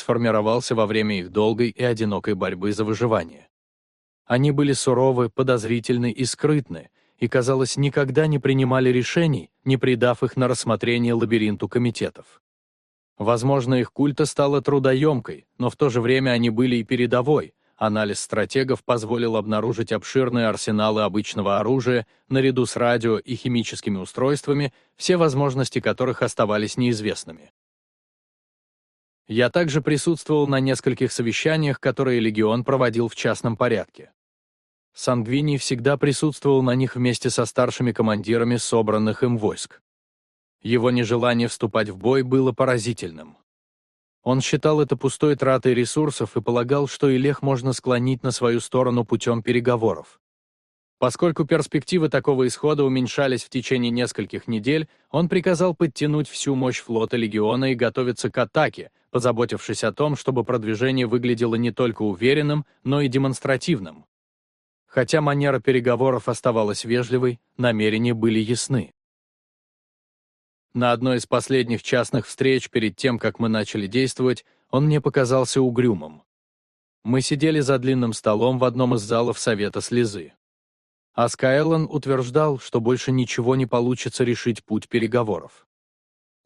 сформировался во время их долгой и одинокой борьбы за выживание. Они были суровы, подозрительны и скрытны, и, казалось, никогда не принимали решений, не придав их на рассмотрение лабиринту комитетов. Возможно, их культа стала трудоемкой, но в то же время они были и передовой. Анализ стратегов позволил обнаружить обширные арсеналы обычного оружия, наряду с радио и химическими устройствами, все возможности которых оставались неизвестными. Я также присутствовал на нескольких совещаниях, которые Легион проводил в частном порядке. Сангвини всегда присутствовал на них вместе со старшими командирами собранных им войск. Его нежелание вступать в бой было поразительным. Он считал это пустой тратой ресурсов и полагал, что Илех можно склонить на свою сторону путем переговоров. Поскольку перспективы такого исхода уменьшались в течение нескольких недель, он приказал подтянуть всю мощь флота Легиона и готовиться к атаке, позаботившись о том, чтобы продвижение выглядело не только уверенным, но и демонстративным. Хотя манера переговоров оставалась вежливой, намерения были ясны. На одной из последних частных встреч перед тем, как мы начали действовать, он мне показался угрюмым. Мы сидели за длинным столом в одном из залов Совета Слезы. А Скайлан утверждал, что больше ничего не получится решить путь переговоров.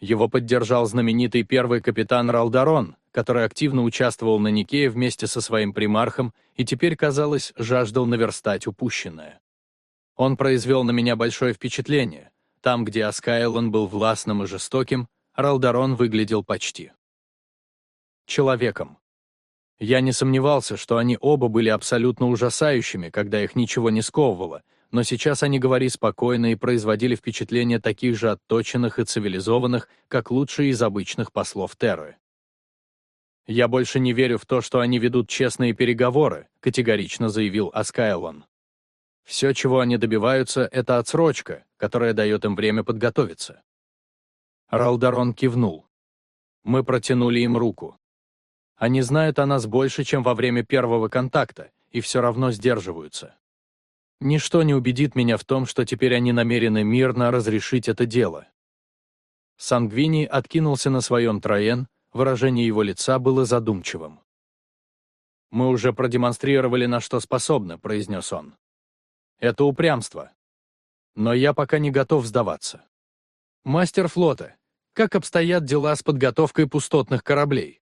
Его поддержал знаменитый первый капитан Ралдарон, который активно участвовал на Никее вместе со своим примархом и теперь, казалось, жаждал наверстать упущенное. Он произвел на меня большое впечатление, там, где Аскайлон был властным и жестоким, Ралдарон выглядел почти человеком. Я не сомневался, что они оба были абсолютно ужасающими, когда их ничего не сковывало, но сейчас они говорили спокойно и производили впечатление таких же отточенных и цивилизованных, как лучшие из обычных послов Терры. «Я больше не верю в то, что они ведут честные переговоры», категорично заявил Аскайлон. Все, чего они добиваются, это отсрочка, которая дает им время подготовиться. Ралдарон кивнул. Мы протянули им руку. Они знают о нас больше, чем во время первого контакта, и все равно сдерживаются. Ничто не убедит меня в том, что теперь они намерены мирно разрешить это дело. Сангвини откинулся на своем троен, выражение его лица было задумчивым. «Мы уже продемонстрировали, на что способны», — произнес он. Это упрямство. Но я пока не готов сдаваться. Мастер флота, как обстоят дела с подготовкой пустотных кораблей?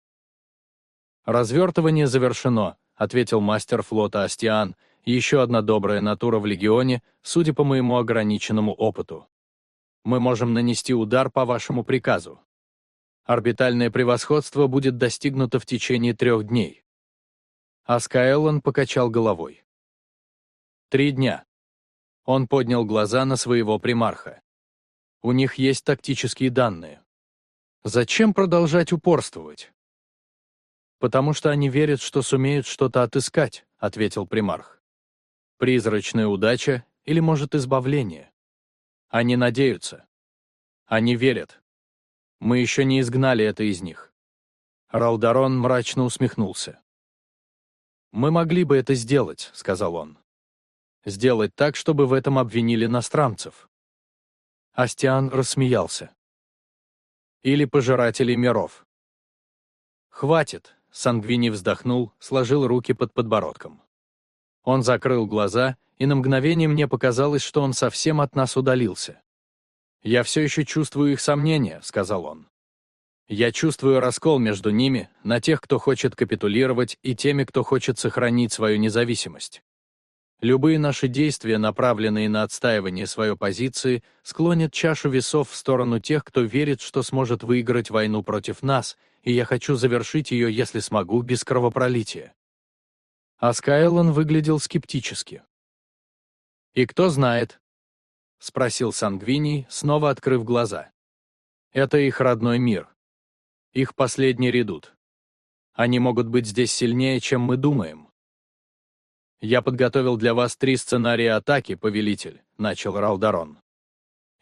Развертывание завершено, ответил мастер флота Астиан, еще одна добрая натура в легионе, судя по моему ограниченному опыту. Мы можем нанести удар по вашему приказу. Орбитальное превосходство будет достигнуто в течение трех дней. Аскаэллон покачал головой. Три дня. Он поднял глаза на своего примарха. У них есть тактические данные. Зачем продолжать упорствовать? Потому что они верят, что сумеют что-то отыскать, ответил примарх. Призрачная удача или, может, избавление. Они надеются. Они верят. Мы еще не изгнали это из них. Ралдарон мрачно усмехнулся. «Мы могли бы это сделать», — сказал он сделать так, чтобы в этом обвинили иностранцев. Астиан рассмеялся. Или пожиратели миров. «Хватит», — Сангвини вздохнул, сложил руки под подбородком. Он закрыл глаза, и на мгновение мне показалось, что он совсем от нас удалился. «Я все еще чувствую их сомнения», — сказал он. «Я чувствую раскол между ними, на тех, кто хочет капитулировать, и теми, кто хочет сохранить свою независимость. Любые наши действия, направленные на отстаивание своей позиции, склонят чашу весов в сторону тех, кто верит, что сможет выиграть войну против нас, и я хочу завершить ее, если смогу, без кровопролития. А Скайлон выглядел скептически. «И кто знает?» — спросил Сангвиний, снова открыв глаза. «Это их родной мир. Их последний редут. Они могут быть здесь сильнее, чем мы думаем. «Я подготовил для вас три сценария атаки, повелитель», — начал Ралдарон.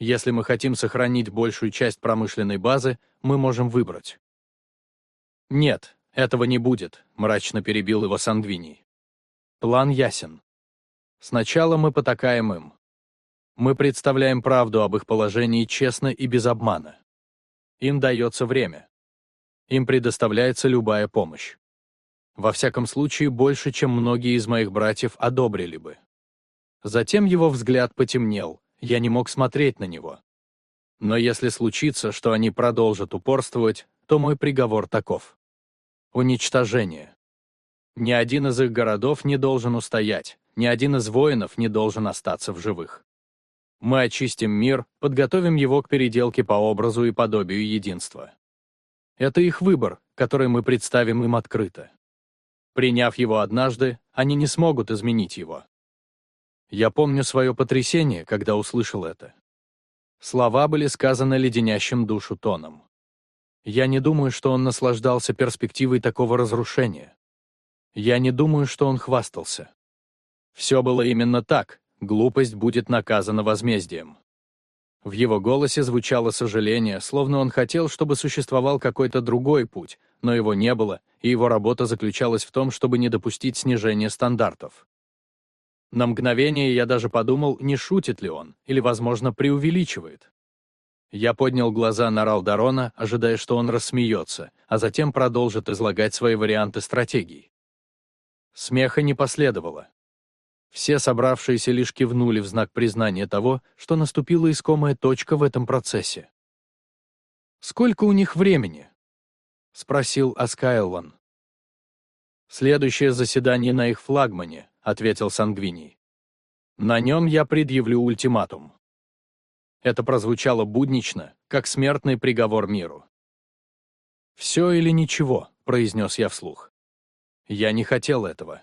«Если мы хотим сохранить большую часть промышленной базы, мы можем выбрать». «Нет, этого не будет», — мрачно перебил его Сангвиний. «План ясен. Сначала мы потакаем им. Мы представляем правду об их положении честно и без обмана. Им дается время. Им предоставляется любая помощь. Во всяком случае, больше, чем многие из моих братьев одобрили бы. Затем его взгляд потемнел, я не мог смотреть на него. Но если случится, что они продолжат упорствовать, то мой приговор таков. Уничтожение. Ни один из их городов не должен устоять, ни один из воинов не должен остаться в живых. Мы очистим мир, подготовим его к переделке по образу и подобию единства. Это их выбор, который мы представим им открыто. Приняв его однажды, они не смогут изменить его. Я помню свое потрясение, когда услышал это. Слова были сказаны леденящим душу тоном. Я не думаю, что он наслаждался перспективой такого разрушения. Я не думаю, что он хвастался. Все было именно так, глупость будет наказана возмездием. В его голосе звучало сожаление, словно он хотел, чтобы существовал какой-то другой путь, но его не было, и его работа заключалась в том, чтобы не допустить снижения стандартов. На мгновение я даже подумал, не шутит ли он, или, возможно, преувеличивает. Я поднял глаза на Ралдарона, ожидая, что он рассмеется, а затем продолжит излагать свои варианты стратегий. Смеха не последовало. Все собравшиеся лишь кивнули в знак признания того, что наступила искомая точка в этом процессе. «Сколько у них времени?» — спросил Аскайлан. «Следующее заседание на их флагмане», — ответил Сангвиний. «На нем я предъявлю ультиматум». Это прозвучало буднично, как смертный приговор миру. «Все или ничего», — произнес я вслух. Я не хотел этого.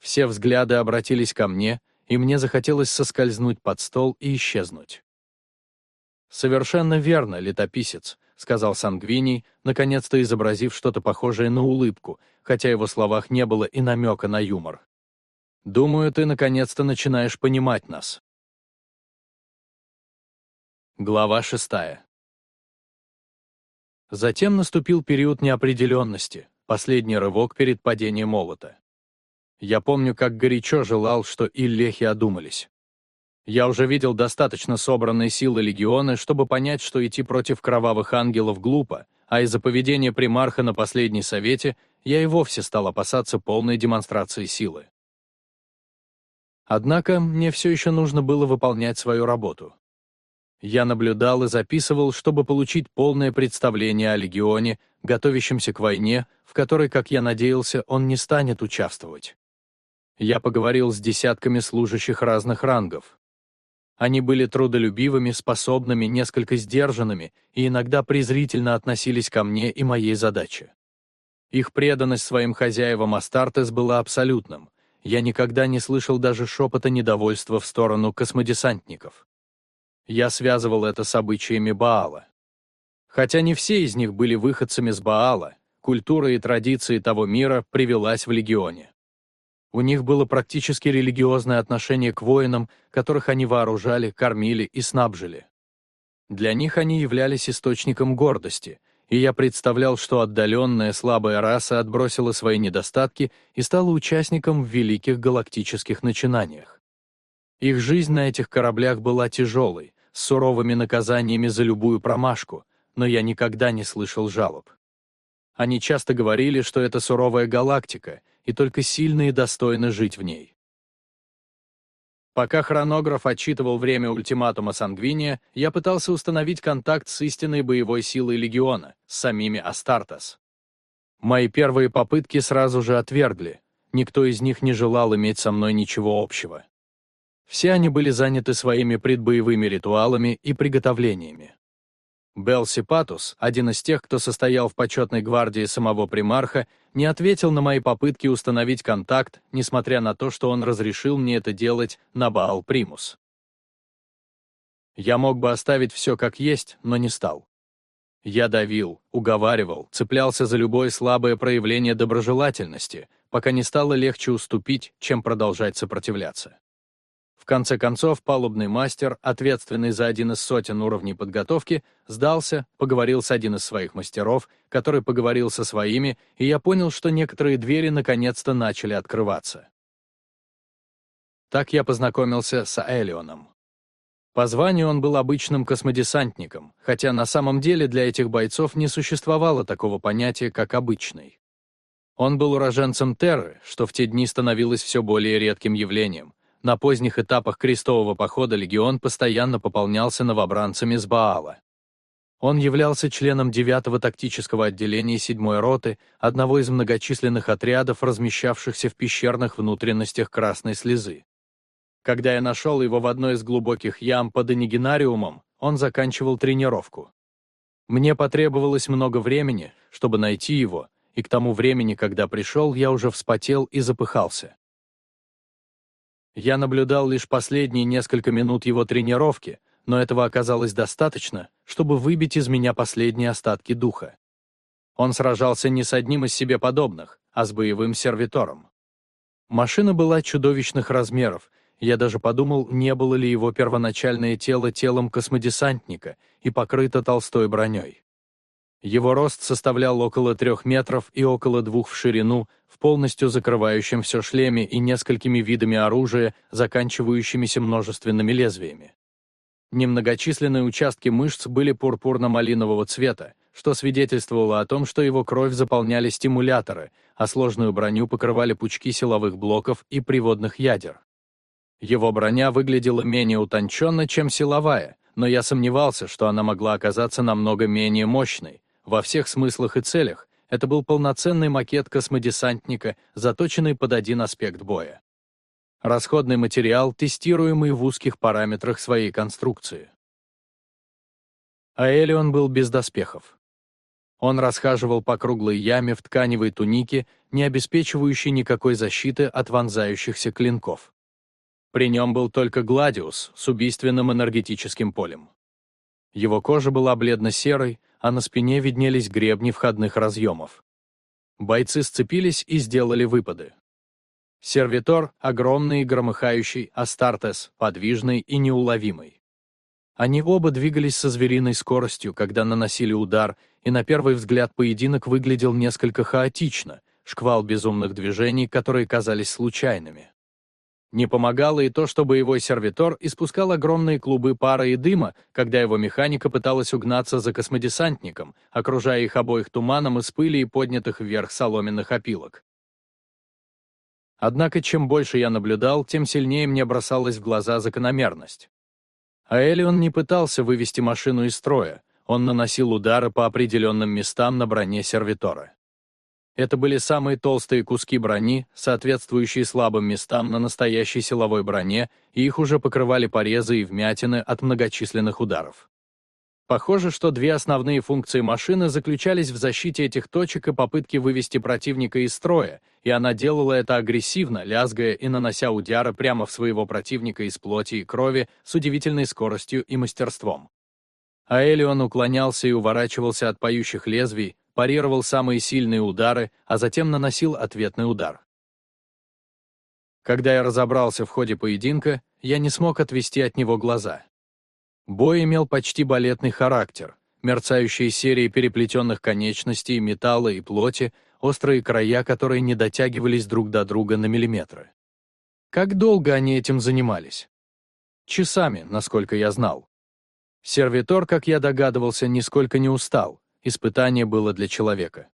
Все взгляды обратились ко мне, и мне захотелось соскользнуть под стол и исчезнуть. «Совершенно верно, летописец», — сказал Сангвиний, наконец-то изобразив что-то похожее на улыбку, хотя его словах не было и намека на юмор. «Думаю, ты наконец-то начинаешь понимать нас». Глава шестая. Затем наступил период неопределенности, последний рывок перед падением молота. Я помню, как горячо желал, что Иллехи одумались. Я уже видел достаточно собранной силы легиона, чтобы понять, что идти против кровавых ангелов глупо, а из-за поведения примарха на последней совете я и вовсе стал опасаться полной демонстрации силы. Однако мне все еще нужно было выполнять свою работу. Я наблюдал и записывал, чтобы получить полное представление о легионе, готовящемся к войне, в которой, как я надеялся, он не станет участвовать. Я поговорил с десятками служащих разных рангов. Они были трудолюбивыми, способными, несколько сдержанными и иногда презрительно относились ко мне и моей задаче. Их преданность своим хозяевам Астартес была абсолютным. Я никогда не слышал даже шепота недовольства в сторону космодесантников. Я связывал это с обычаями Баала. Хотя не все из них были выходцами с Баала, культура и традиции того мира привелась в легионе. У них было практически религиозное отношение к воинам, которых они вооружали, кормили и снабжили. Для них они являлись источником гордости, и я представлял, что отдаленная слабая раса отбросила свои недостатки и стала участником в великих галактических начинаниях. Их жизнь на этих кораблях была тяжелой, с суровыми наказаниями за любую промашку, но я никогда не слышал жалоб. Они часто говорили, что это суровая галактика, и только сильные достойны жить в ней. Пока хронограф отчитывал время ультиматума Сангвиния, я пытался установить контакт с истинной боевой силой Легиона, с самими Астартес. Мои первые попытки сразу же отвергли, никто из них не желал иметь со мной ничего общего. Все они были заняты своими предбоевыми ритуалами и приготовлениями. Белси Патус, один из тех, кто состоял в почетной гвардии самого примарха, не ответил на мои попытки установить контакт, несмотря на то, что он разрешил мне это делать на Баал Примус. Я мог бы оставить все как есть, но не стал. Я давил, уговаривал, цеплялся за любое слабое проявление доброжелательности, пока не стало легче уступить, чем продолжать сопротивляться. В конце концов, палубный мастер, ответственный за один из сотен уровней подготовки, сдался, поговорил с один из своих мастеров, который поговорил со своими, и я понял, что некоторые двери наконец-то начали открываться. Так я познакомился с Элионом. По званию он был обычным космодесантником, хотя на самом деле для этих бойцов не существовало такого понятия, как «обычный». Он был уроженцем Терры, что в те дни становилось все более редким явлением. На поздних этапах крестового похода легион постоянно пополнялся новобранцами с Баала. Он являлся членом 9-го тактического отделения 7-й роты, одного из многочисленных отрядов, размещавшихся в пещерных внутренностях Красной Слезы. Когда я нашел его в одной из глубоких ям под Энигинариумом, он заканчивал тренировку. Мне потребовалось много времени, чтобы найти его, и к тому времени, когда пришел, я уже вспотел и запыхался. Я наблюдал лишь последние несколько минут его тренировки, но этого оказалось достаточно, чтобы выбить из меня последние остатки духа. Он сражался не с одним из себе подобных, а с боевым сервитором. Машина была чудовищных размеров, я даже подумал, не было ли его первоначальное тело телом космодесантника и покрыто толстой броней. Его рост составлял около трех метров и около двух в ширину, в полностью закрывающем все шлеме и несколькими видами оружия, заканчивающимися множественными лезвиями. Немногочисленные участки мышц были пурпурно-малинового цвета, что свидетельствовало о том, что его кровь заполняли стимуляторы, а сложную броню покрывали пучки силовых блоков и приводных ядер. Его броня выглядела менее утонченно, чем силовая, но я сомневался, что она могла оказаться намного менее мощной. Во всех смыслах и целях это был полноценный макет космодесантника, заточенный под один аспект боя. Расходный материал, тестируемый в узких параметрах своей конструкции. А Элион был без доспехов. Он расхаживал по круглой яме в тканевой тунике, не обеспечивающей никакой защиты от вонзающихся клинков. При нем был только Гладиус с убийственным энергетическим полем. Его кожа была бледно-серой, а на спине виднелись гребни входных разъемов. Бойцы сцепились и сделали выпады. Сервитор — огромный, громыхающий, Астартес — подвижный и неуловимый. Они оба двигались со звериной скоростью, когда наносили удар, и на первый взгляд поединок выглядел несколько хаотично, шквал безумных движений, которые казались случайными. Не помогало и то, что боевой сервитор испускал огромные клубы пара и дыма, когда его механика пыталась угнаться за космодесантником, окружая их обоих туманом из пыли и поднятых вверх соломенных опилок. Однако чем больше я наблюдал, тем сильнее мне бросалась в глаза закономерность. А Элион не пытался вывести машину из строя, он наносил удары по определенным местам на броне сервитора. Это были самые толстые куски брони, соответствующие слабым местам на настоящей силовой броне, и их уже покрывали порезы и вмятины от многочисленных ударов. Похоже, что две основные функции машины заключались в защите этих точек и попытке вывести противника из строя, и она делала это агрессивно, лязгая и нанося удары прямо в своего противника из плоти и крови с удивительной скоростью и мастерством. А Элион уклонялся и уворачивался от поющих лезвий, парировал самые сильные удары, а затем наносил ответный удар. Когда я разобрался в ходе поединка, я не смог отвести от него глаза. Бой имел почти балетный характер, мерцающие серии переплетенных конечностей, металла и плоти, острые края, которые не дотягивались друг до друга на миллиметры. Как долго они этим занимались? Часами, насколько я знал. Сервитор, как я догадывался, нисколько не устал, испытание было для человека.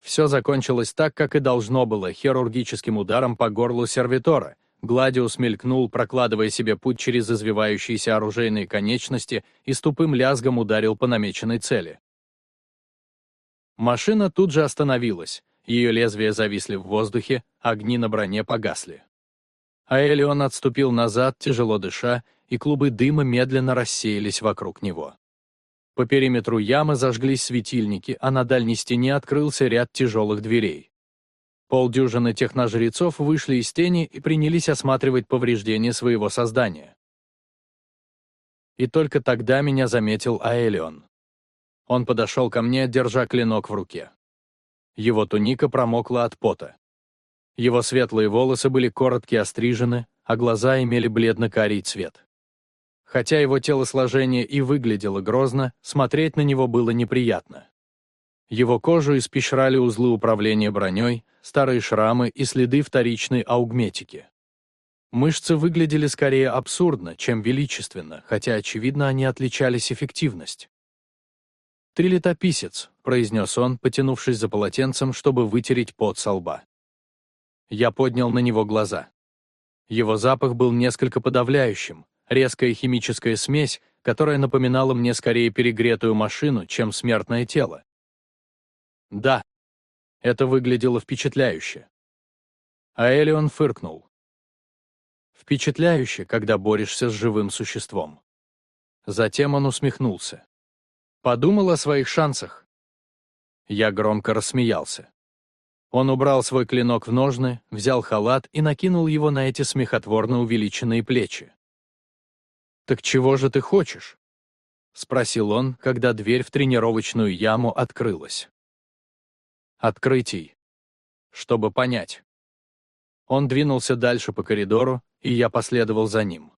Все закончилось так, как и должно было, хирургическим ударом по горлу сервитора. Гладиус мелькнул, прокладывая себе путь через извивающиеся оружейные конечности и с тупым лязгом ударил по намеченной цели. Машина тут же остановилась, ее лезвия зависли в воздухе, огни на броне погасли. А Элион отступил назад, тяжело дыша, и клубы дыма медленно рассеялись вокруг него. По периметру ямы зажглись светильники, а на дальней стене открылся ряд тяжелых дверей. Полдюжины техножрецов вышли из тени и принялись осматривать повреждения своего создания. И только тогда меня заметил Аэлион. Он подошел ко мне, держа клинок в руке. Его туника промокла от пота. Его светлые волосы были коротко острижены, а глаза имели бледно-карий цвет. Хотя его телосложение и выглядело грозно, смотреть на него было неприятно. Его кожу испещрали узлы управления броней, старые шрамы и следы вторичной аугметики. Мышцы выглядели скорее абсурдно, чем величественно, хотя, очевидно, они отличались эффективность. «Ты летописец», — произнес он, потянувшись за полотенцем, чтобы вытереть пот со лба. Я поднял на него глаза. Его запах был несколько подавляющим, резкая химическая смесь, которая напоминала мне скорее перегретую машину, чем смертное тело. Да, это выглядело впечатляюще. А Элион фыркнул. Впечатляюще, когда борешься с живым существом. Затем он усмехнулся. Подумал о своих шансах. Я громко рассмеялся. Он убрал свой клинок в ножны, взял халат и накинул его на эти смехотворно увеличенные плечи. «Так чего же ты хочешь?» — спросил он, когда дверь в тренировочную яму открылась. «Открытий. Чтобы понять». Он двинулся дальше по коридору, и я последовал за ним.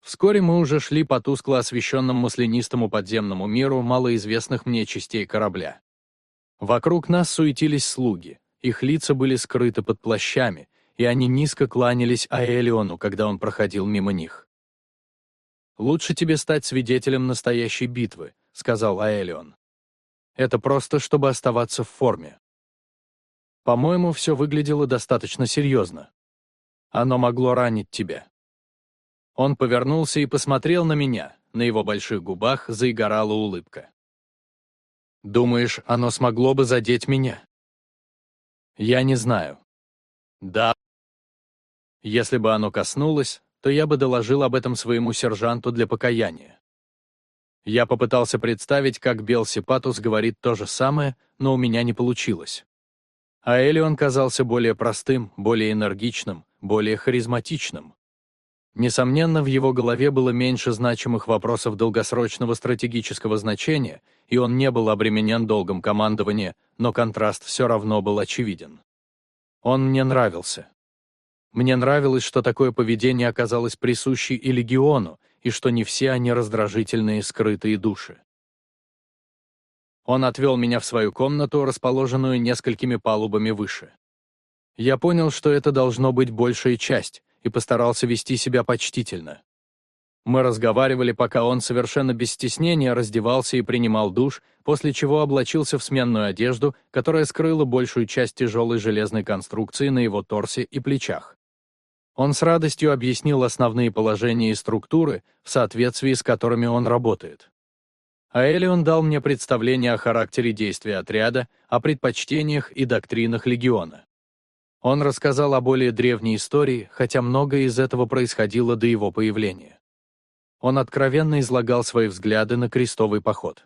Вскоре мы уже шли по тускло освещенному маслянистому подземному миру малоизвестных мне частей корабля. Вокруг нас суетились слуги, их лица были скрыты под плащами, и они низко кланялись Аэлиону, когда он проходил мимо них. «Лучше тебе стать свидетелем настоящей битвы», — сказал Аэлион. «Это просто, чтобы оставаться в форме». По-моему, все выглядело достаточно серьезно. Оно могло ранить тебя. Он повернулся и посмотрел на меня, на его больших губах заигорала улыбка. «Думаешь, оно смогло бы задеть меня?» «Я не знаю». «Да». «Если бы оно коснулось, то я бы доложил об этом своему сержанту для покаяния». Я попытался представить, как Бел Сипатус говорит то же самое, но у меня не получилось. А Элион казался более простым, более энергичным, более харизматичным. Несомненно, в его голове было меньше значимых вопросов долгосрочного стратегического значения, и он не был обременен долгом командования, но контраст все равно был очевиден. Он мне нравился. Мне нравилось, что такое поведение оказалось присуще и легиону, и что не все они раздражительные скрытые души. Он отвел меня в свою комнату, расположенную несколькими палубами выше. Я понял, что это должно быть большая часть, и постарался вести себя почтительно. Мы разговаривали, пока он совершенно без стеснения раздевался и принимал душ, после чего облачился в сменную одежду, которая скрыла большую часть тяжелой железной конструкции на его торсе и плечах. Он с радостью объяснил основные положения и структуры, в соответствии с которыми он работает. А Элион дал мне представление о характере действия отряда, о предпочтениях и доктринах легиона. Он рассказал о более древней истории, хотя многое из этого происходило до его появления. Он откровенно излагал свои взгляды на крестовый поход.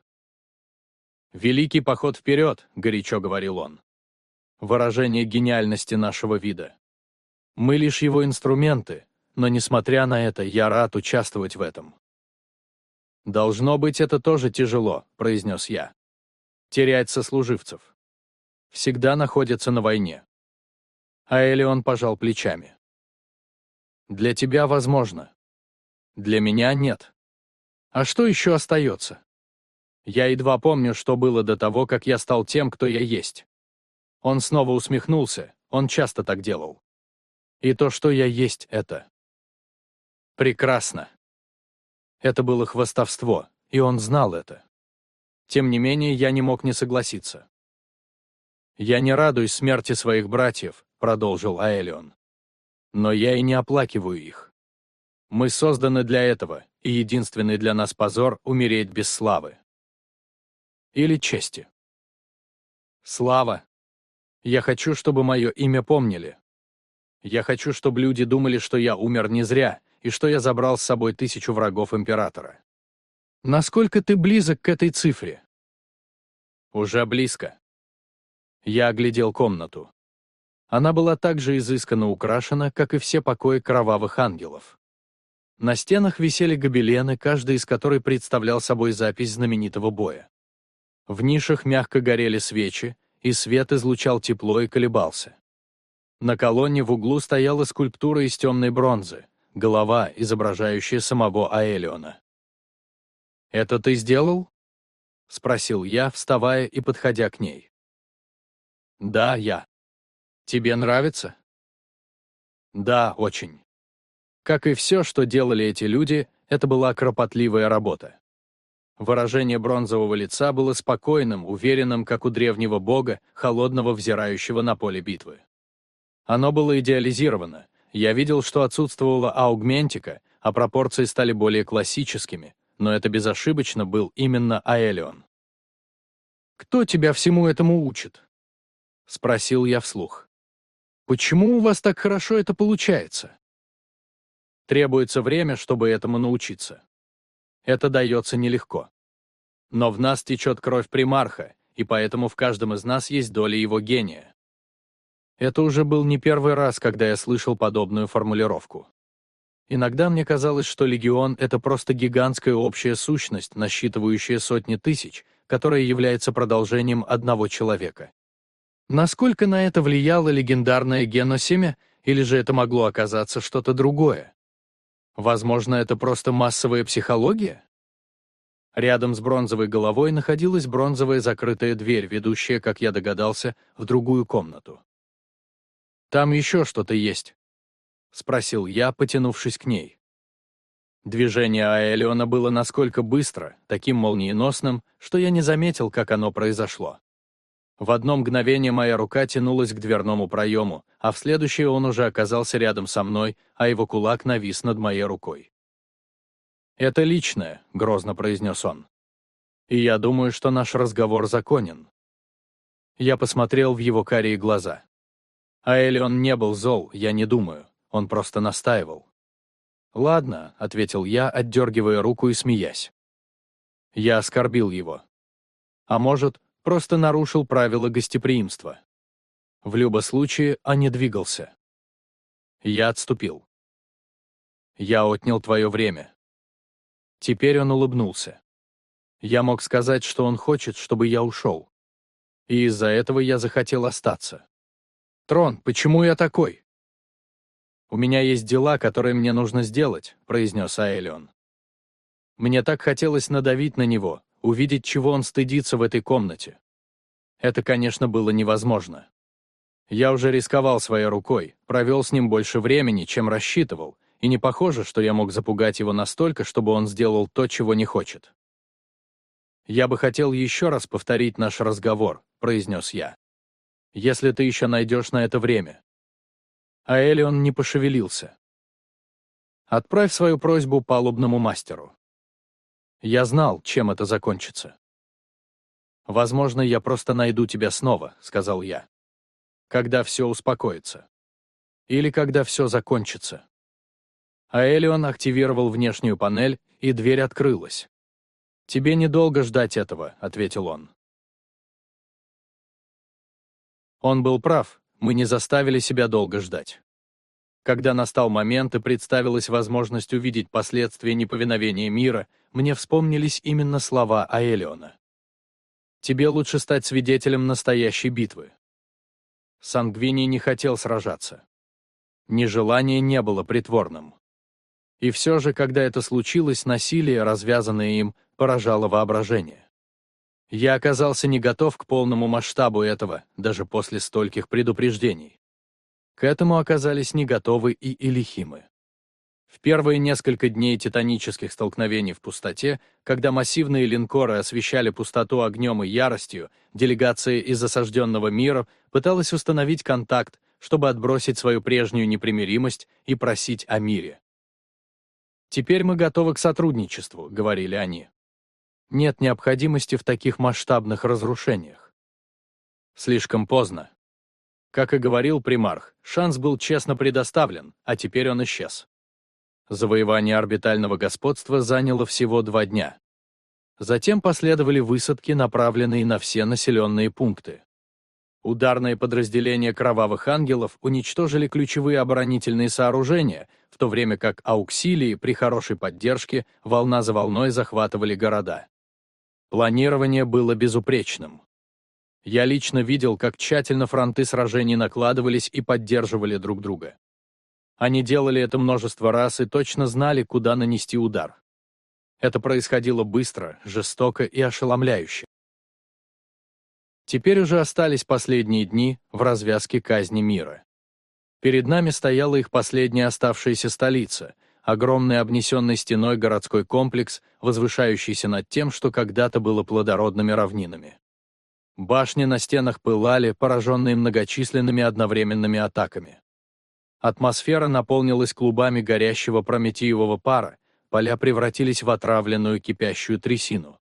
«Великий поход вперед», — горячо говорил он. Выражение гениальности нашего вида. Мы лишь его инструменты, но, несмотря на это, я рад участвовать в этом. «Должно быть, это тоже тяжело», — произнес я. «Терять сослуживцев. Всегда находятся на войне». А Элион пожал плечами. «Для тебя возможно. Для меня нет. А что еще остается? Я едва помню, что было до того, как я стал тем, кто я есть». Он снова усмехнулся, он часто так делал. «И то, что я есть, это...» «Прекрасно», это было хвастовство, и он знал это. Тем не менее, я не мог не согласиться. «Я не радуюсь смерти своих братьев», — продолжил Аэлион. «Но я и не оплакиваю их. Мы созданы для этого, и единственный для нас позор — умереть без славы. Или чести. Слава. Я хочу, чтобы мое имя помнили. Я хочу, чтобы люди думали, что я умер не зря, и что я забрал с собой тысячу врагов императора. Насколько ты близок к этой цифре? Уже близко. Я оглядел комнату. Она была так же изысканно украшена, как и все покои кровавых ангелов. На стенах висели гобелены, каждый из которых представлял собой запись знаменитого боя. В нишах мягко горели свечи, и свет излучал тепло и колебался. На колонне в углу стояла скульптура из темной бронзы, голова, изображающая самого Аэлиона. «Это ты сделал?» — спросил я, вставая и подходя к ней. «Да, я. Тебе нравится?» «Да, очень. Как и все, что делали эти люди, это была кропотливая работа. Выражение бронзового лица было спокойным, уверенным, как у древнего бога, холодного взирающего на поле битвы. Оно было идеализировано. Я видел, что отсутствовала аугментика, а пропорции стали более классическими, но это безошибочно был именно Аэлион. «Кто тебя всему этому учит?» — спросил я вслух. «Почему у вас так хорошо это получается?» Требуется время, чтобы этому научиться. Это дается нелегко. Но в нас течет кровь примарха, и поэтому в каждом из нас есть доля его гения. Это уже был не первый раз, когда я слышал подобную формулировку. Иногда мне казалось, что легион — это просто гигантская общая сущность, насчитывающая сотни тысяч, которая является продолжением одного человека. Насколько на это влияло легендарное геносемя, или же это могло оказаться что-то другое? Возможно, это просто массовая психология? Рядом с бронзовой головой находилась бронзовая закрытая дверь, ведущая, как я догадался, в другую комнату. «Там еще что-то есть?» — спросил я, потянувшись к ней. Движение Аэлиона было насколько быстро, таким молниеносным, что я не заметил, как оно произошло. В одно мгновение моя рука тянулась к дверному проему, а в следующее он уже оказался рядом со мной, а его кулак навис над моей рукой. «Это личное», — грозно произнес он. «И я думаю, что наш разговор законен». Я посмотрел в его карие глаза. А Элион не был зол, я не думаю, он просто настаивал. «Ладно», — ответил я, отдергивая руку и смеясь. Я оскорбил его. А может, просто нарушил правила гостеприимства. В любом случае, а не двигался. Я отступил. Я отнял твое время. Теперь он улыбнулся. Я мог сказать, что он хочет, чтобы я ушел. И из-за этого я захотел остаться. «Трон, почему я такой?» «У меня есть дела, которые мне нужно сделать», — произнес Аэлион. Мне так хотелось надавить на него, увидеть, чего он стыдится в этой комнате. Это, конечно, было невозможно. Я уже рисковал своей рукой, провел с ним больше времени, чем рассчитывал, и не похоже, что я мог запугать его настолько, чтобы он сделал то, чего не хочет. «Я бы хотел еще раз повторить наш разговор», — произнес я. «Если ты еще найдешь на это время». А Элион не пошевелился. «Отправь свою просьбу палубному мастеру». Я знал, чем это закончится. «Возможно, я просто найду тебя снова», — сказал я. «Когда все успокоится. Или когда все закончится». А Элион активировал внешнюю панель, и дверь открылась. «Тебе недолго ждать этого», — ответил он. Он был прав, мы не заставили себя долго ждать. Когда настал момент и представилась возможность увидеть последствия неповиновения мира, мне вспомнились именно слова Аэлиона. Тебе лучше стать свидетелем настоящей битвы. Сангвини не хотел сражаться. Нежелание не было притворным. И все же, когда это случилось, насилие, развязанное им, поражало воображение. Я оказался не готов к полному масштабу этого, даже после стольких предупреждений. К этому оказались не готовы и Илихимы. В первые несколько дней титанических столкновений в пустоте, когда массивные линкоры освещали пустоту огнем и яростью, делегация из осажденного мира пыталась установить контакт, чтобы отбросить свою прежнюю непримиримость и просить о мире. «Теперь мы готовы к сотрудничеству», — говорили они. «Нет необходимости в таких масштабных разрушениях». Слишком поздно. Как и говорил примарх, шанс был честно предоставлен, а теперь он исчез. Завоевание орбитального господства заняло всего два дня. Затем последовали высадки, направленные на все населенные пункты. Ударные подразделения кровавых ангелов уничтожили ключевые оборонительные сооружения, в то время как ауксилии при хорошей поддержке волна за волной захватывали города. Планирование было безупречным. Я лично видел, как тщательно фронты сражений накладывались и поддерживали друг друга. Они делали это множество раз и точно знали, куда нанести удар. Это происходило быстро, жестоко и ошеломляюще. Теперь уже остались последние дни в развязке казни мира. Перед нами стояла их последняя оставшаяся столица, огромный обнесенный стеной городской комплекс, возвышающийся над тем, что когда-то было плодородными равнинами. Башни на стенах пылали, пораженные многочисленными одновременными атаками. Атмосфера наполнилась клубами горящего прометеевого пара, поля превратились в отравленную кипящую трясину.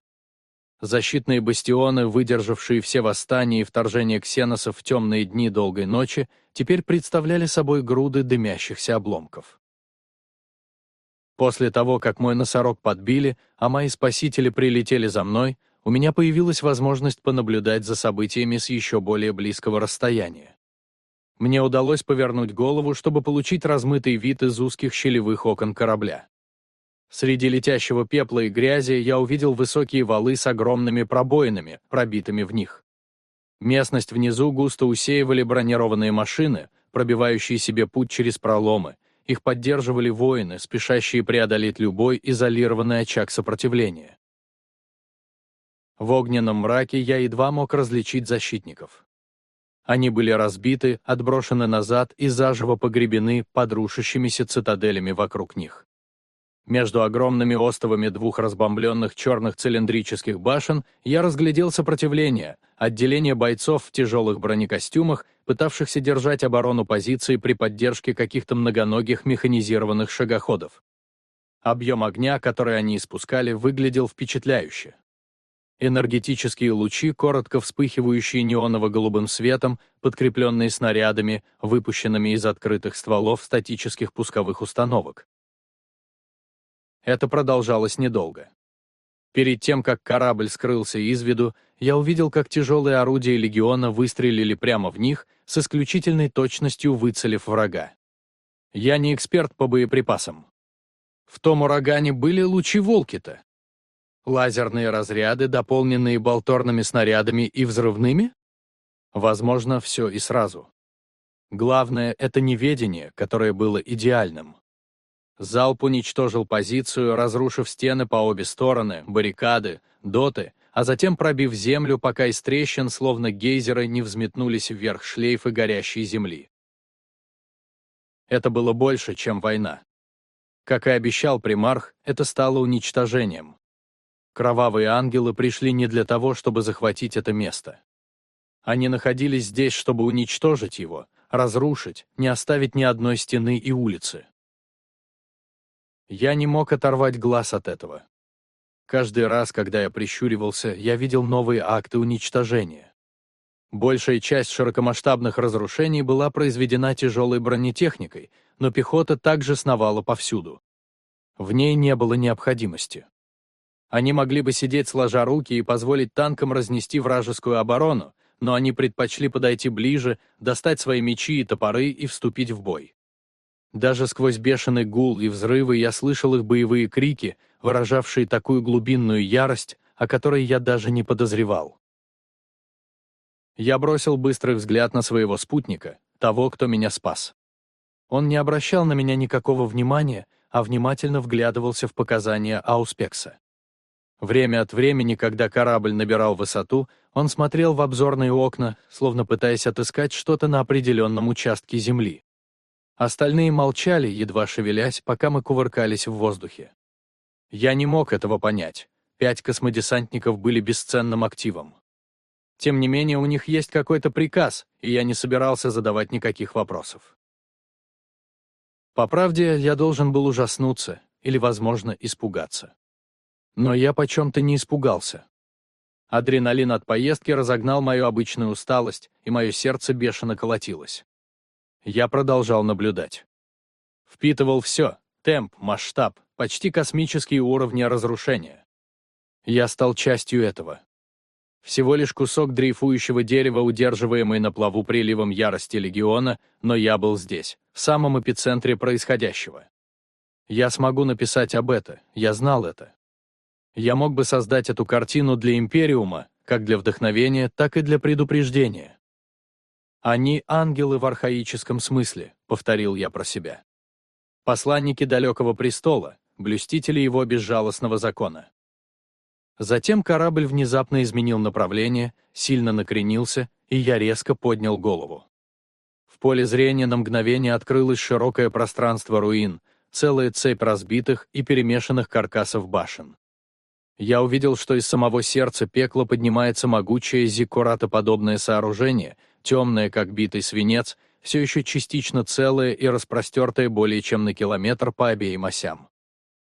Защитные бастионы, выдержавшие все восстания и вторжения ксеносов в темные дни долгой ночи, теперь представляли собой груды дымящихся обломков. После того, как мой носорог подбили, а мои спасители прилетели за мной, у меня появилась возможность понаблюдать за событиями с еще более близкого расстояния. Мне удалось повернуть голову, чтобы получить размытый вид из узких щелевых окон корабля. Среди летящего пепла и грязи я увидел высокие валы с огромными пробоинами, пробитыми в них. Местность внизу густо усеивали бронированные машины, пробивающие себе путь через проломы. Их поддерживали воины, спешащие преодолеть любой изолированный очаг сопротивления. В огненном мраке я едва мог различить защитников. Они были разбиты, отброшены назад и заживо погребены под рушащимися цитаделями вокруг них. Между огромными остовами двух разбомбленных черных цилиндрических башен я разглядел сопротивление, отделение бойцов в тяжелых бронекостюмах, пытавшихся держать оборону позиции при поддержке каких-то многоногих механизированных шагоходов. Объем огня, который они испускали, выглядел впечатляюще. Энергетические лучи, коротко вспыхивающие неоново-голубым светом, подкрепленные снарядами, выпущенными из открытых стволов статических пусковых установок. Это продолжалось недолго. Перед тем, как корабль скрылся из виду, я увидел, как тяжелые орудия легиона выстрелили прямо в них, с исключительной точностью выцелив врага. Я не эксперт по боеприпасам. В том урагане были лучи Волкита. Лазерные разряды, дополненные болторными снарядами и взрывными? Возможно, все и сразу. Главное — это неведение, которое было идеальным. Залп уничтожил позицию, разрушив стены по обе стороны, баррикады, доты, а затем пробив землю, пока из трещин, словно гейзеры, не взметнулись вверх шлейфы горящей земли. Это было больше, чем война. Как и обещал примарх, это стало уничтожением. Кровавые ангелы пришли не для того, чтобы захватить это место. Они находились здесь, чтобы уничтожить его, разрушить, не оставить ни одной стены и улицы. Я не мог оторвать глаз от этого. Каждый раз, когда я прищуривался, я видел новые акты уничтожения. Большая часть широкомасштабных разрушений была произведена тяжелой бронетехникой, но пехота также сновала повсюду. В ней не было необходимости. Они могли бы сидеть сложа руки и позволить танкам разнести вражескую оборону, но они предпочли подойти ближе, достать свои мечи и топоры и вступить в бой. Даже сквозь бешеный гул и взрывы я слышал их боевые крики, выражавшие такую глубинную ярость, о которой я даже не подозревал. Я бросил быстрый взгляд на своего спутника, того, кто меня спас. Он не обращал на меня никакого внимания, а внимательно вглядывался в показания Ауспекса. Время от времени, когда корабль набирал высоту, он смотрел в обзорные окна, словно пытаясь отыскать что-то на определенном участке земли. Остальные молчали, едва шевелясь, пока мы кувыркались в воздухе. Я не мог этого понять. Пять космодесантников были бесценным активом. Тем не менее, у них есть какой-то приказ, и я не собирался задавать никаких вопросов. По правде, я должен был ужаснуться или, возможно, испугаться. Но я почем-то не испугался. Адреналин от поездки разогнал мою обычную усталость, и мое сердце бешено колотилось. Я продолжал наблюдать. Впитывал все — темп, масштаб, почти космические уровни разрушения. Я стал частью этого. Всего лишь кусок дрейфующего дерева, удерживаемый на плаву приливом ярости легиона, но я был здесь, в самом эпицентре происходящего. Я смогу написать об это, я знал это. Я мог бы создать эту картину для Империума, как для вдохновения, так и для предупреждения. Они ангелы в архаическом смысле, повторил я про себя. Посланники далекого престола, блюстители его безжалостного закона. Затем корабль внезапно изменил направление, сильно накренился, и я резко поднял голову. В поле зрения на мгновение открылось широкое пространство руин, целая цепь разбитых и перемешанных каркасов башен. Я увидел, что из самого сердца пекла поднимается могучее зиккуратоподобное сооружение, темное, как битый свинец, все еще частично целое и распростертое более чем на километр по обеим осям.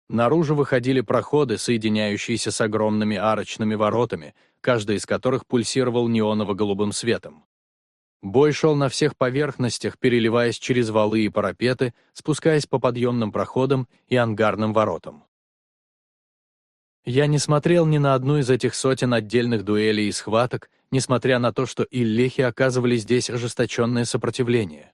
Наружу выходили проходы, соединяющиеся с огромными арочными воротами, каждый из которых пульсировал неоново-голубым светом. Бой шел на всех поверхностях, переливаясь через валы и парапеты, спускаясь по подъемным проходам и ангарным воротам. Я не смотрел ни на одну из этих сотен отдельных дуэлей и схваток, несмотря на то, что иллехи оказывали здесь ожесточенное сопротивление.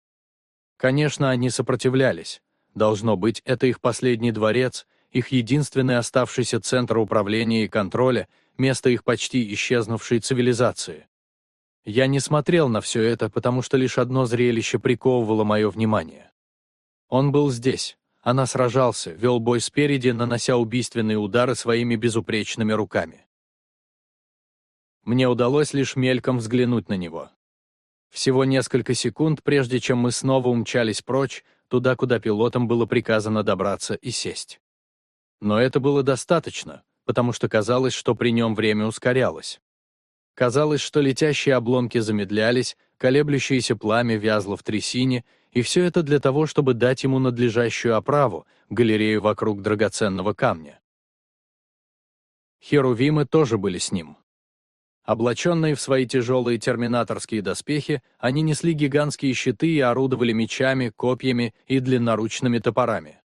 Конечно, они сопротивлялись. Должно быть, это их последний дворец, их единственный оставшийся центр управления и контроля, место их почти исчезнувшей цивилизации. Я не смотрел на все это, потому что лишь одно зрелище приковывало мое внимание. Он был здесь. Она сражался, вел бой спереди, нанося убийственные удары своими безупречными руками. Мне удалось лишь мельком взглянуть на него. Всего несколько секунд, прежде чем мы снова умчались прочь, туда, куда пилотам было приказано добраться и сесть. Но это было достаточно, потому что казалось, что при нем время ускорялось. Казалось, что летящие обломки замедлялись, колеблющееся пламя вязло в трясине, и все это для того, чтобы дать ему надлежащую оправу, галерею вокруг драгоценного камня. Херувимы тоже были с ним. Облаченные в свои тяжелые терминаторские доспехи, они несли гигантские щиты и орудовали мечами, копьями и длинноручными топорами.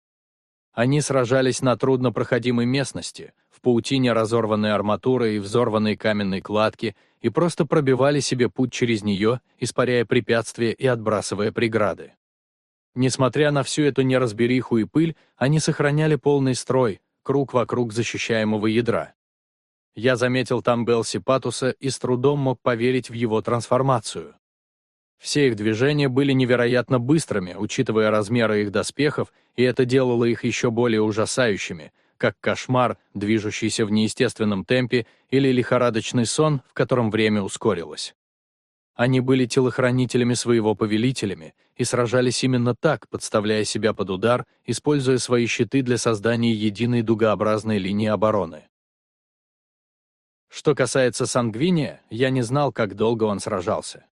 Они сражались на труднопроходимой местности, в паутине разорванной арматуры и взорванной каменной кладки, и просто пробивали себе путь через нее, испаряя препятствия и отбрасывая преграды. Несмотря на всю эту неразбериху и пыль, они сохраняли полный строй, круг вокруг защищаемого ядра. Я заметил там Белси Патуса и с трудом мог поверить в его трансформацию. Все их движения были невероятно быстрыми, учитывая размеры их доспехов, и это делало их еще более ужасающими, как кошмар, движущийся в неестественном темпе, или лихорадочный сон, в котором время ускорилось. Они были телохранителями своего повелителями и сражались именно так, подставляя себя под удар, используя свои щиты для создания единой дугообразной линии обороны. Что касается Сангвиния, я не знал, как долго он сражался.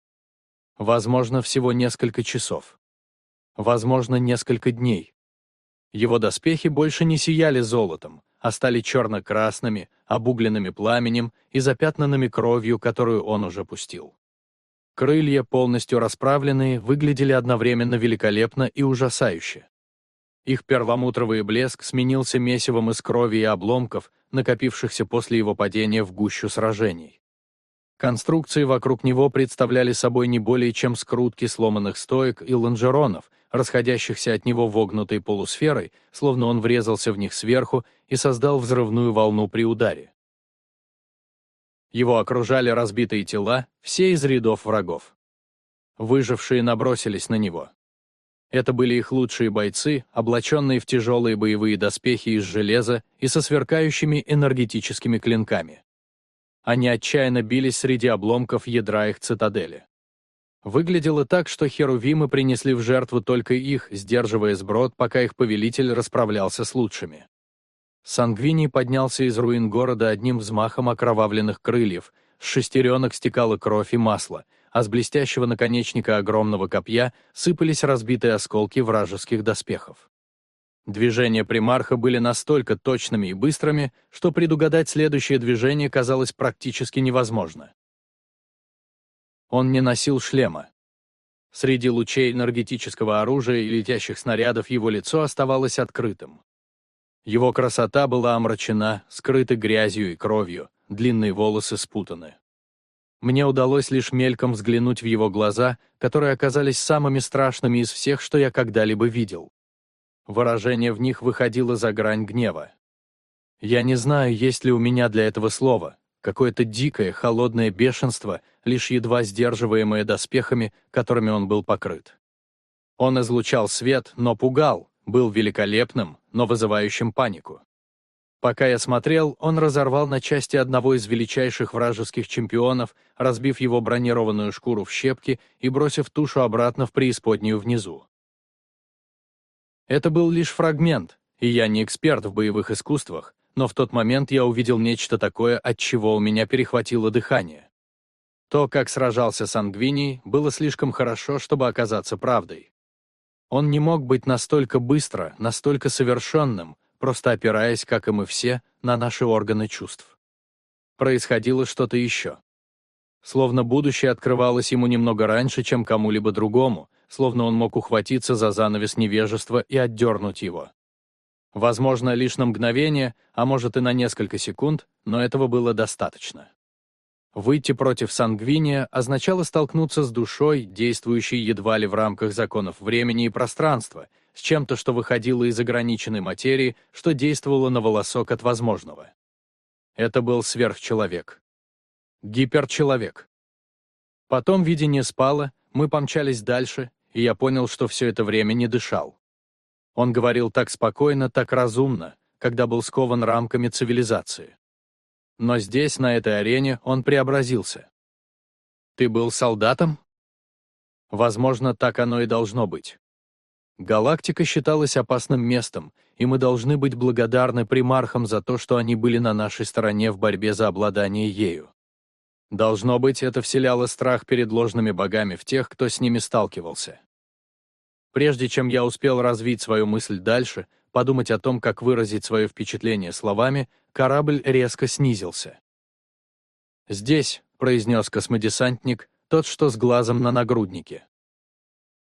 Возможно, всего несколько часов. Возможно, несколько дней. Его доспехи больше не сияли золотом, а стали черно-красными, обугленными пламенем и запятнанными кровью, которую он уже пустил. Крылья, полностью расправленные, выглядели одновременно великолепно и ужасающе. Их перламутровый блеск сменился месивом из крови и обломков, накопившихся после его падения в гущу сражений. Конструкции вокруг него представляли собой не более чем скрутки сломанных стоек и лонжеронов, расходящихся от него вогнутой полусферой, словно он врезался в них сверху и создал взрывную волну при ударе. Его окружали разбитые тела, все из рядов врагов. Выжившие набросились на него. Это были их лучшие бойцы, облаченные в тяжелые боевые доспехи из железа и со сверкающими энергетическими клинками. Они отчаянно бились среди обломков ядра их цитадели. Выглядело так, что херувимы принесли в жертву только их, сдерживая сброд, пока их повелитель расправлялся с лучшими. Сангвиний поднялся из руин города одним взмахом окровавленных крыльев, с шестеренок стекала кровь и масло, а с блестящего наконечника огромного копья сыпались разбитые осколки вражеских доспехов. Движения примарха были настолько точными и быстрыми, что предугадать следующее движение казалось практически невозможно. Он не носил шлема. Среди лучей энергетического оружия и летящих снарядов его лицо оставалось открытым. Его красота была омрачена, скрыта грязью и кровью, длинные волосы спутаны. Мне удалось лишь мельком взглянуть в его глаза, которые оказались самыми страшными из всех, что я когда-либо видел. Выражение в них выходило за грань гнева. Я не знаю, есть ли у меня для этого слово, какое-то дикое, холодное бешенство, лишь едва сдерживаемое доспехами, которыми он был покрыт. Он излучал свет, но пугал, был великолепным, но вызывающим панику. Пока я смотрел, он разорвал на части одного из величайших вражеских чемпионов, разбив его бронированную шкуру в щепки и бросив тушу обратно в преисподнюю внизу. Это был лишь фрагмент, и я не эксперт в боевых искусствах, но в тот момент я увидел нечто такое, от чего у меня перехватило дыхание. То, как сражался Сангвини, было слишком хорошо, чтобы оказаться правдой. Он не мог быть настолько быстро, настолько совершенным, просто опираясь, как и мы все, на наши органы чувств. Происходило что-то еще. Словно будущее открывалось ему немного раньше, чем кому-либо другому, словно он мог ухватиться за занавес невежества и отдернуть его. Возможно, лишь на мгновение, а может и на несколько секунд, но этого было достаточно. Выйти против сангвиния означало столкнуться с душой, действующей едва ли в рамках законов времени и пространства, с чем-то, что выходило из ограниченной материи, что действовало на волосок от возможного. Это был сверхчеловек. Гиперчеловек. Потом видение спало, мы помчались дальше, и я понял, что все это время не дышал. Он говорил так спокойно, так разумно, когда был скован рамками цивилизации. Но здесь, на этой арене, он преобразился. Ты был солдатом? Возможно, так оно и должно быть. Галактика считалась опасным местом, и мы должны быть благодарны примархам за то, что они были на нашей стороне в борьбе за обладание ею. Должно быть, это вселяло страх перед ложными богами в тех, кто с ними сталкивался. Прежде чем я успел развить свою мысль дальше, подумать о том, как выразить свое впечатление словами, корабль резко снизился. «Здесь», — произнес космодесантник, тот, что с глазом на нагруднике.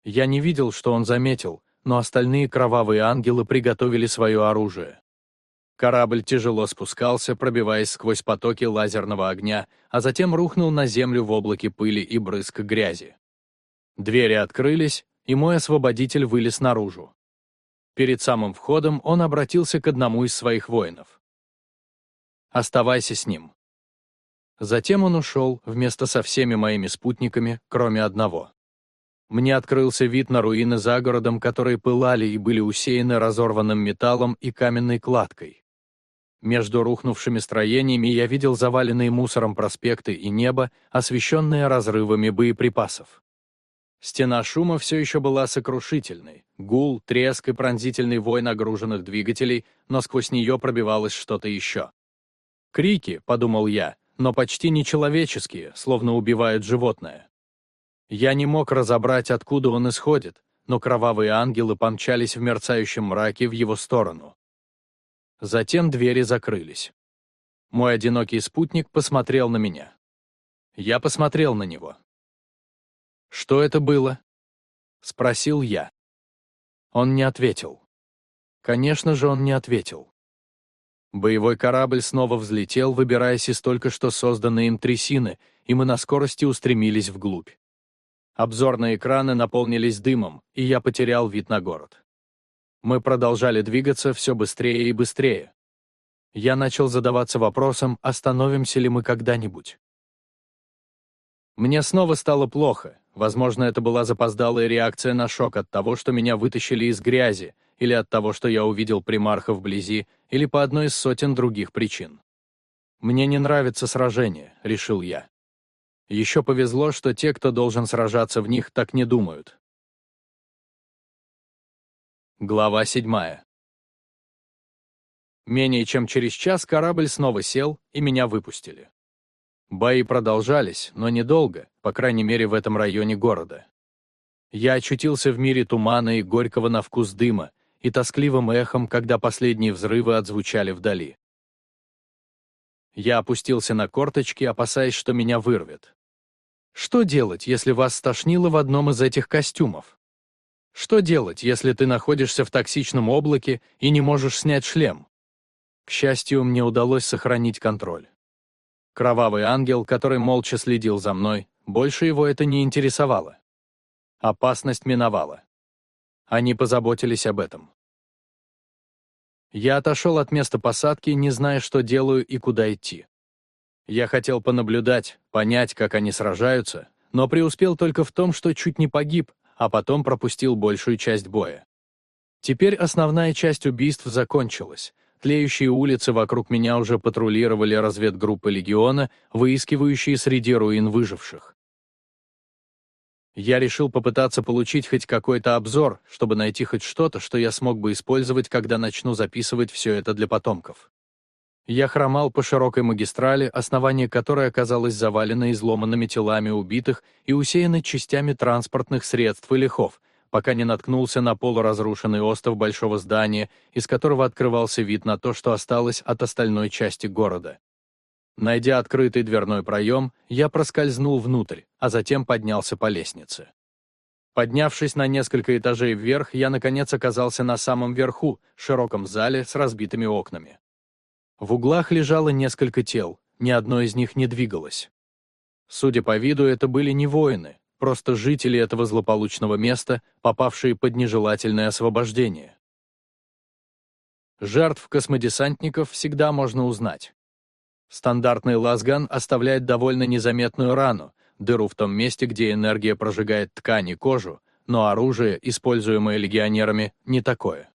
Я не видел, что он заметил, но остальные кровавые ангелы приготовили свое оружие. Корабль тяжело спускался, пробиваясь сквозь потоки лазерного огня, а затем рухнул на землю в облаке пыли и брызг грязи. Двери открылись, и мой освободитель вылез наружу. Перед самым входом он обратился к одному из своих воинов. «Оставайся с ним». Затем он ушел, вместо со всеми моими спутниками, кроме одного. Мне открылся вид на руины за городом, которые пылали и были усеяны разорванным металлом и каменной кладкой. Между рухнувшими строениями я видел заваленные мусором проспекты и небо, освещенные разрывами боеприпасов. Стена шума все еще была сокрушительной. Гул, треск и пронзительный вой нагруженных двигателей, но сквозь нее пробивалось что-то еще. «Крики», — подумал я, но почти нечеловеческие, словно убивают животное. Я не мог разобрать, откуда он исходит, но кровавые ангелы помчались в мерцающем мраке в его сторону. Затем двери закрылись. Мой одинокий спутник посмотрел на меня. Я посмотрел на него. «Что это было?» — спросил я. Он не ответил. Конечно же, он не ответил. Боевой корабль снова взлетел, выбираясь из только что созданной им трясины, и мы на скорости устремились вглубь. Обзорные экраны наполнились дымом, и я потерял вид на город. Мы продолжали двигаться все быстрее и быстрее. Я начал задаваться вопросом, остановимся ли мы когда-нибудь. Мне снова стало плохо, Возможно, это была запоздалая реакция на шок от того, что меня вытащили из грязи, или от того, что я увидел примарха вблизи, или по одной из сотен других причин. «Мне не нравится сражение», — решил я. Еще повезло, что те, кто должен сражаться в них, так не думают. Глава седьмая. Менее чем через час корабль снова сел, и меня выпустили. Бои продолжались, но недолго, по крайней мере в этом районе города. Я очутился в мире тумана и горького на вкус дыма, и тоскливым эхом, когда последние взрывы отзвучали вдали. Я опустился на корточки, опасаясь, что меня вырвет. Что делать, если вас стошнило в одном из этих костюмов? Что делать, если ты находишься в токсичном облаке и не можешь снять шлем? К счастью, мне удалось сохранить контроль. Кровавый ангел, который молча следил за мной, больше его это не интересовало. Опасность миновала. Они позаботились об этом. Я отошел от места посадки, не зная, что делаю и куда идти. Я хотел понаблюдать, понять, как они сражаются, но преуспел только в том, что чуть не погиб, а потом пропустил большую часть боя. Теперь основная часть убийств закончилась, Тлеющие улицы вокруг меня уже патрулировали разведгруппы легиона, выискивающие среди руин выживших. Я решил попытаться получить хоть какой-то обзор, чтобы найти хоть что-то, что я смог бы использовать, когда начну записывать все это для потомков. Я хромал по широкой магистрали, основание которой оказалось завалено изломанными телами убитых и усеяно частями транспортных средств и лихов, пока не наткнулся на полуразрушенный остров большого здания, из которого открывался вид на то, что осталось от остальной части города. Найдя открытый дверной проем, я проскользнул внутрь, а затем поднялся по лестнице. Поднявшись на несколько этажей вверх, я наконец оказался на самом верху, широком зале с разбитыми окнами. В углах лежало несколько тел, ни одно из них не двигалось. Судя по виду, это были не воины, просто жители этого злополучного места, попавшие под нежелательное освобождение. Жертв космодесантников всегда можно узнать. Стандартный лазган оставляет довольно незаметную рану, дыру в том месте, где энергия прожигает ткань и кожу, но оружие, используемое легионерами, не такое.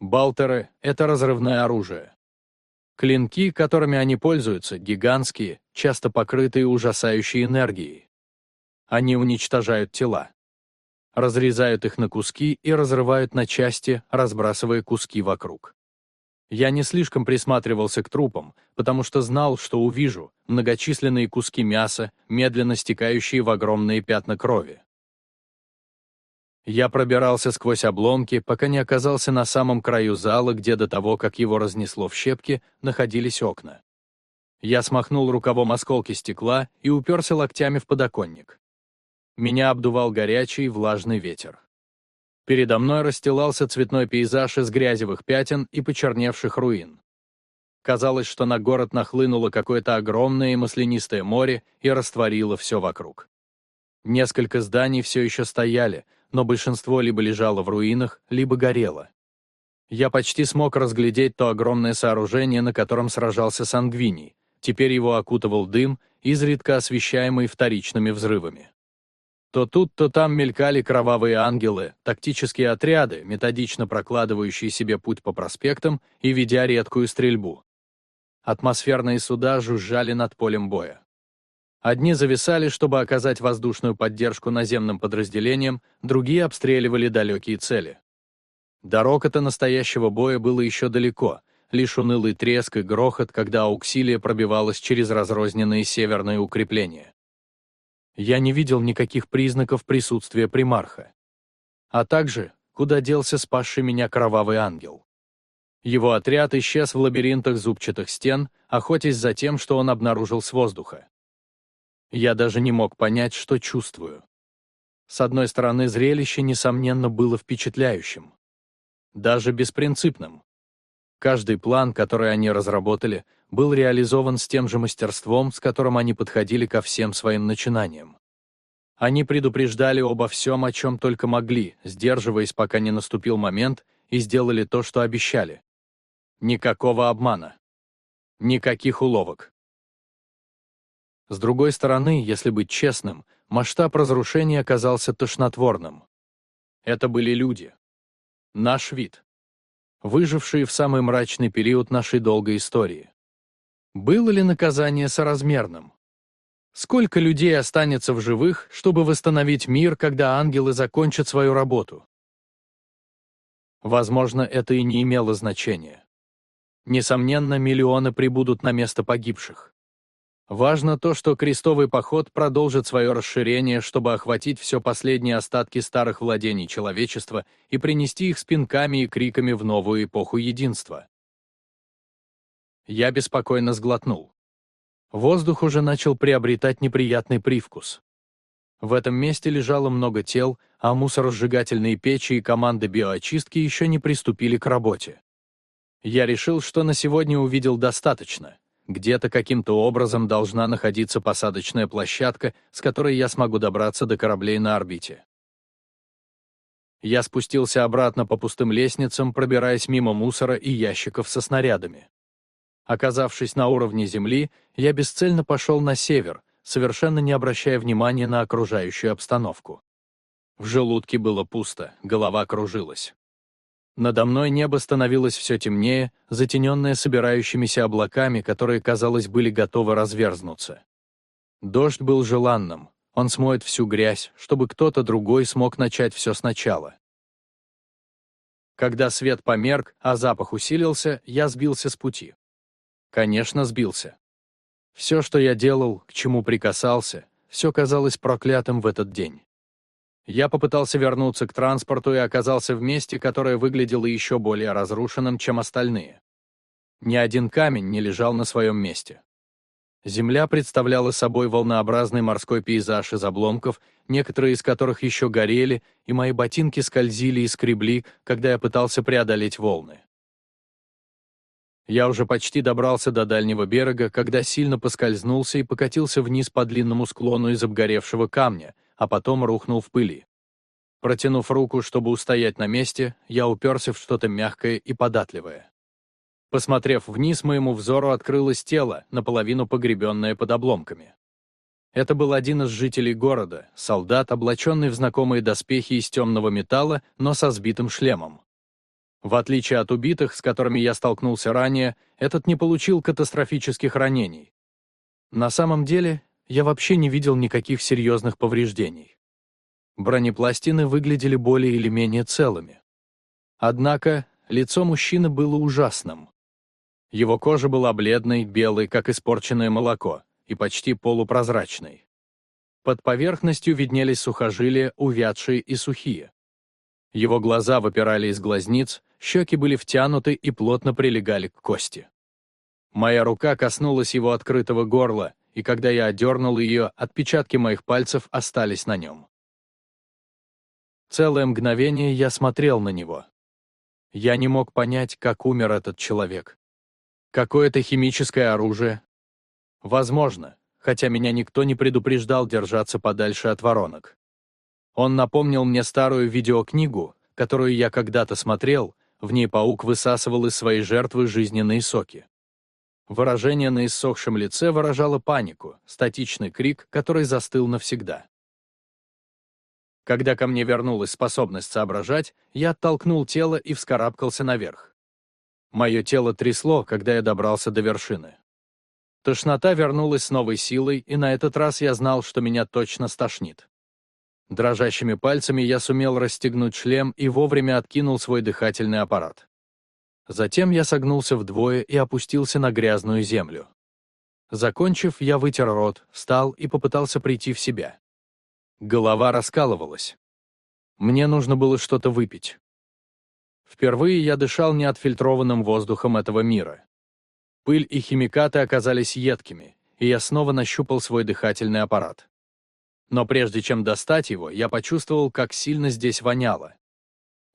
Балтеры — это разрывное оружие. Клинки, которыми они пользуются, гигантские, часто покрытые ужасающей энергией. Они уничтожают тела. Разрезают их на куски и разрывают на части, разбрасывая куски вокруг. Я не слишком присматривался к трупам, потому что знал, что увижу многочисленные куски мяса, медленно стекающие в огромные пятна крови. Я пробирался сквозь обломки, пока не оказался на самом краю зала, где до того, как его разнесло в щепки, находились окна. Я смахнул рукавом осколки стекла и уперся локтями в подоконник. Меня обдувал горячий, влажный ветер. Передо мной расстилался цветной пейзаж из грязевых пятен и почерневших руин. Казалось, что на город нахлынуло какое-то огромное и маслянистое море и растворило все вокруг. Несколько зданий все еще стояли, но большинство либо лежало в руинах, либо горело. Я почти смог разглядеть то огромное сооружение, на котором сражался Сангвиний. Теперь его окутывал дым, изредка освещаемый вторичными взрывами. То тут, то там мелькали кровавые ангелы, тактические отряды, методично прокладывающие себе путь по проспектам и ведя редкую стрельбу. Атмосферные суда жужжали над полем боя. Одни зависали, чтобы оказать воздушную поддержку наземным подразделениям, другие обстреливали далекие цели. До рокота настоящего боя было еще далеко, лишь унылый треск и грохот, когда ауксилия пробивалась через разрозненные северные укрепления я не видел никаких признаков присутствия примарха. А также, куда делся спасший меня кровавый ангел. Его отряд исчез в лабиринтах зубчатых стен, охотясь за тем, что он обнаружил с воздуха. Я даже не мог понять, что чувствую. С одной стороны, зрелище, несомненно, было впечатляющим. Даже беспринципным. Каждый план, который они разработали, был реализован с тем же мастерством, с которым они подходили ко всем своим начинаниям. Они предупреждали обо всем, о чем только могли, сдерживаясь, пока не наступил момент, и сделали то, что обещали. Никакого обмана. Никаких уловок. С другой стороны, если быть честным, масштаб разрушения оказался тошнотворным. Это были люди. Наш вид. Выжившие в самый мрачный период нашей долгой истории. Было ли наказание соразмерным? Сколько людей останется в живых, чтобы восстановить мир, когда ангелы закончат свою работу? Возможно, это и не имело значения. Несомненно, миллионы прибудут на место погибших. Важно то, что крестовый поход продолжит свое расширение, чтобы охватить все последние остатки старых владений человечества и принести их с пинками и криками в новую эпоху единства. Я беспокойно сглотнул. Воздух уже начал приобретать неприятный привкус. В этом месте лежало много тел, а мусоросжигательные печи и команды биоочистки еще не приступили к работе. Я решил, что на сегодня увидел достаточно. Где-то каким-то образом должна находиться посадочная площадка, с которой я смогу добраться до кораблей на орбите. Я спустился обратно по пустым лестницам, пробираясь мимо мусора и ящиков со снарядами. Оказавшись на уровне Земли, я бесцельно пошел на север, совершенно не обращая внимания на окружающую обстановку. В желудке было пусто, голова кружилась. Надо мной небо становилось все темнее, затененное собирающимися облаками, которые, казалось, были готовы разверзнуться. Дождь был желанным, он смоет всю грязь, чтобы кто-то другой смог начать все сначала. Когда свет померк, а запах усилился, я сбился с пути. Конечно, сбился. Все, что я делал, к чему прикасался, все казалось проклятым в этот день. Я попытался вернуться к транспорту и оказался в месте, которое выглядело еще более разрушенным, чем остальные. Ни один камень не лежал на своем месте. Земля представляла собой волнообразный морской пейзаж из обломков, некоторые из которых еще горели, и мои ботинки скользили и скребли, когда я пытался преодолеть волны. Я уже почти добрался до дальнего берега, когда сильно поскользнулся и покатился вниз по длинному склону из обгоревшего камня, а потом рухнул в пыли. Протянув руку, чтобы устоять на месте, я уперся в что-то мягкое и податливое. Посмотрев вниз, моему взору открылось тело, наполовину погребенное под обломками. Это был один из жителей города, солдат, облаченный в знакомые доспехи из темного металла, но со сбитым шлемом. В отличие от убитых, с которыми я столкнулся ранее, этот не получил катастрофических ранений. На самом деле, я вообще не видел никаких серьезных повреждений. Бронепластины выглядели более или менее целыми. Однако лицо мужчины было ужасным. Его кожа была бледной, белой, как испорченное молоко, и почти полупрозрачной. Под поверхностью виднелись сухожилия, увядшие и сухие. Его глаза выпирали из глазниц, щеки были втянуты и плотно прилегали к кости. Моя рука коснулась его открытого горла, и когда я одернул ее, отпечатки моих пальцев остались на нем. Целое мгновение я смотрел на него. Я не мог понять, как умер этот человек. Какое-то химическое оружие? Возможно, хотя меня никто не предупреждал держаться подальше от воронок. Он напомнил мне старую видеокнигу, которую я когда-то смотрел, в ней паук высасывал из своей жертвы жизненные соки. Выражение на иссохшем лице выражало панику, статичный крик, который застыл навсегда. Когда ко мне вернулась способность соображать, я оттолкнул тело и вскарабкался наверх. Мое тело трясло, когда я добрался до вершины. Тошнота вернулась с новой силой, и на этот раз я знал, что меня точно стошнит. Дрожащими пальцами я сумел расстегнуть шлем и вовремя откинул свой дыхательный аппарат. Затем я согнулся вдвое и опустился на грязную землю. Закончив, я вытер рот, встал и попытался прийти в себя. Голова раскалывалась. Мне нужно было что-то выпить. Впервые я дышал неотфильтрованным воздухом этого мира. Пыль и химикаты оказались едкими, и я снова нащупал свой дыхательный аппарат. Но прежде чем достать его, я почувствовал, как сильно здесь воняло.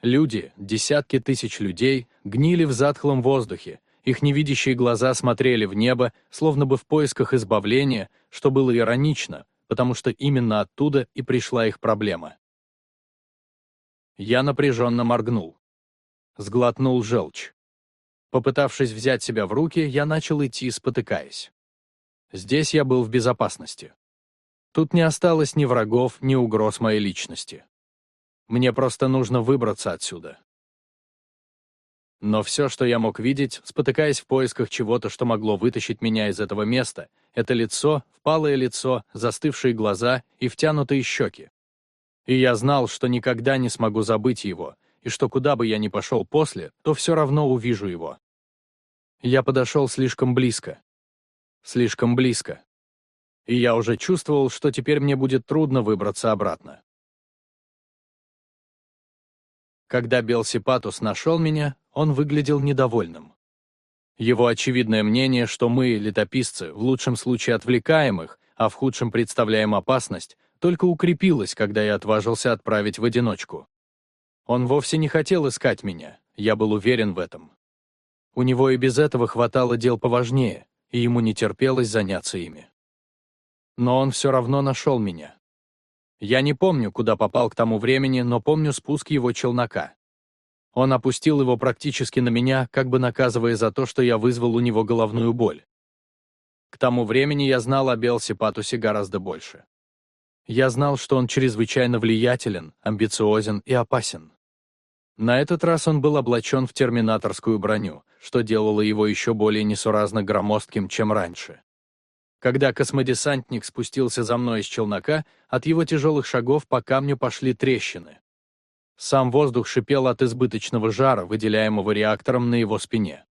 Люди, десятки тысяч людей, гнили в затхлом воздухе, их невидящие глаза смотрели в небо, словно бы в поисках избавления, что было иронично, потому что именно оттуда и пришла их проблема. Я напряженно моргнул сглотнул желчь. Попытавшись взять себя в руки, я начал идти, спотыкаясь. Здесь я был в безопасности. Тут не осталось ни врагов, ни угроз моей личности. Мне просто нужно выбраться отсюда. Но все, что я мог видеть, спотыкаясь в поисках чего-то, что могло вытащить меня из этого места, это лицо, впалое лицо, застывшие глаза и втянутые щеки. И я знал, что никогда не смогу забыть его, и что куда бы я ни пошел после, то все равно увижу его. Я подошел слишком близко. Слишком близко. И я уже чувствовал, что теперь мне будет трудно выбраться обратно. Когда Белсипатус нашел меня, он выглядел недовольным. Его очевидное мнение, что мы, летописцы, в лучшем случае отвлекаем их, а в худшем представляем опасность, только укрепилось, когда я отважился отправить в одиночку. Он вовсе не хотел искать меня, я был уверен в этом. У него и без этого хватало дел поважнее, и ему не терпелось заняться ими. Но он все равно нашел меня. Я не помню, куда попал к тому времени, но помню спуск его челнока. Он опустил его практически на меня, как бы наказывая за то, что я вызвал у него головную боль. К тому времени я знал о Белсипатусе гораздо больше. Я знал, что он чрезвычайно влиятелен, амбициозен и опасен. На этот раз он был облачен в терминаторскую броню, что делало его еще более несуразно громоздким, чем раньше. Когда космодесантник спустился за мной из челнока, от его тяжелых шагов по камню пошли трещины. Сам воздух шипел от избыточного жара, выделяемого реактором на его спине.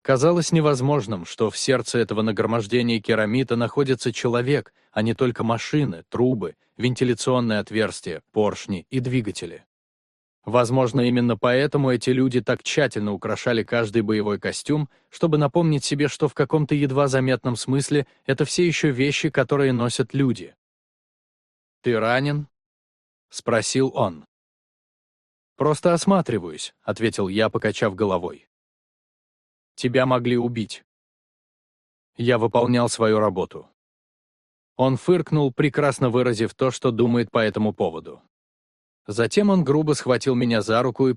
Казалось невозможным, что в сердце этого нагромождения керамита находится человек, а не только машины, трубы, вентиляционные отверстия, поршни и двигатели. Возможно, именно поэтому эти люди так тщательно украшали каждый боевой костюм, чтобы напомнить себе, что в каком-то едва заметном смысле это все еще вещи, которые носят люди. «Ты ранен?» — спросил он. «Просто осматриваюсь», — ответил я, покачав головой. «Тебя могли убить». Я выполнял свою работу. Он фыркнул, прекрасно выразив то, что думает по этому поводу. Затем он грубо схватил меня за руку и